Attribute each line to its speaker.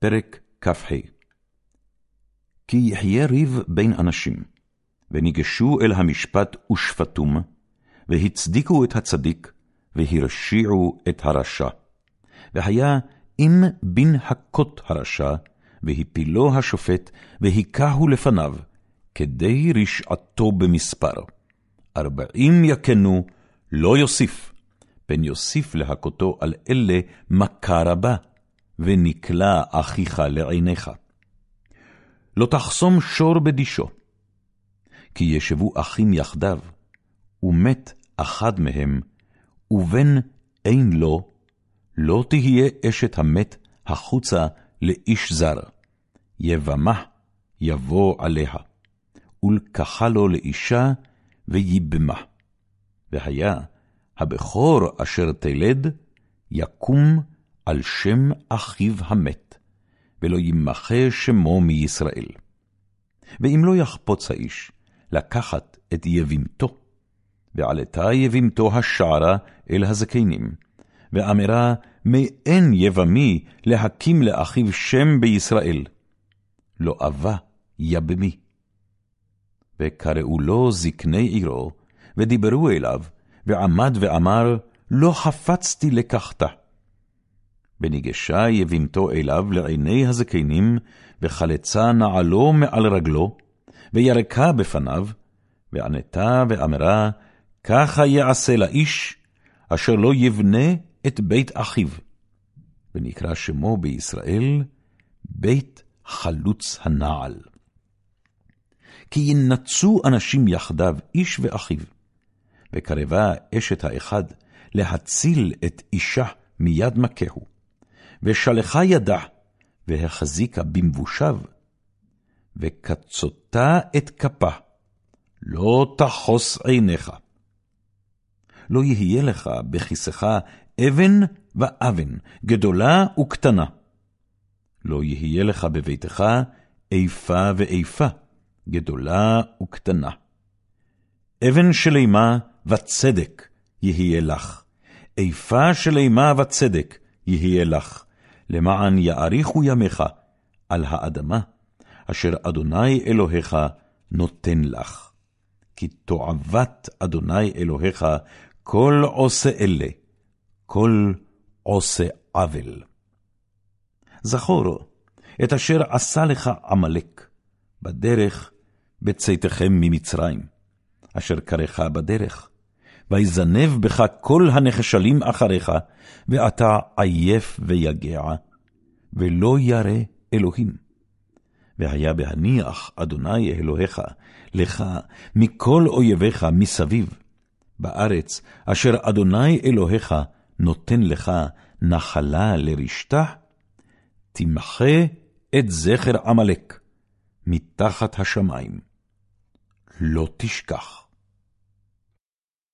Speaker 1: פרק כ"ה כי יחיה ריב בין אנשים, וניגשו אל המשפט ושפטום, והצדיקו את הצדיק, והרשיעו את הרשע. והיה אם בן הכות הרשע, והפילו השופט, והיכהו לפניו, כדי רשעתו במספר. ארבעים יכנו, לא יוסיף, פן יוסיף להכותו על אלה מכה רבה. ונקלע אחיך לעיניך. לא תחסום שור בדישו, כי ישבו אחים יחדיו, ומת אחד מהם, ובן אין לו, לא תהיה אשת המת החוצה לאיש זר, יבמה יבוא עליה, ולקחה לו לאישה, ויבמה. והיה הבכור אשר תלד, יקום על שם אחיו המת, ולא ימחה שמו מישראל. ואם לא יחפוץ האיש לקחת את יבימתו, ועלתה יבימתו השערה אל הזקנים, ואמרה, מאין יבמי להקים לאחיו שם בישראל. לא אבה יבמי. וקראו לו זקני עירו, ודיברו אליו, ועמד ואמר, לא חפצתי לקחתה. וניגשה יבימתו אליו לעיני הזקנים, וחלצה נעלו מעל רגלו, וירקה בפניו, וענתה ואמרה, ככה יעשה לאיש, אשר לא יבנה את בית אחיו. ונקרא שמו בישראל, בית חלוץ הנעל. כי ינצו אנשים יחדיו, איש ואחיו, וקרבה אשת האחד להציל את אישה מיד מכהו. ושלחה ידה, והחזיקה במבושיו, וקצותה את כפה, לא תחוס עיניך. לא יהיה לך בכיסך אבן ואבן, גדולה וקטנה. לא יהיה לך בביתך איפה ואיפה, גדולה וקטנה. אבן שלמה וצדק יהיה לך, איפה שלמה וצדק יהיה לך, למען יאריכו ימיך על האדמה, אשר אדוני אלוהיך נותן לך. כי תועבת אדוני אלוהיך כל עושה אלה, כל עושה עוול. זכור את אשר עשה לך עמלק, בדרך בצאתכם ממצרים, אשר קרך בדרך, ויזנב בך כל הנחשלים אחריך, ואתה עייף ויגע, ולא ירא אלוהים. והיה בהניח אדוני אלוהיך לך מכל אויביך מסביב, בארץ אשר אדוני אלוהיך נותן לך נחלה לרשתה, תמחה את זכר עמלק מתחת השמיים. לא תשכח.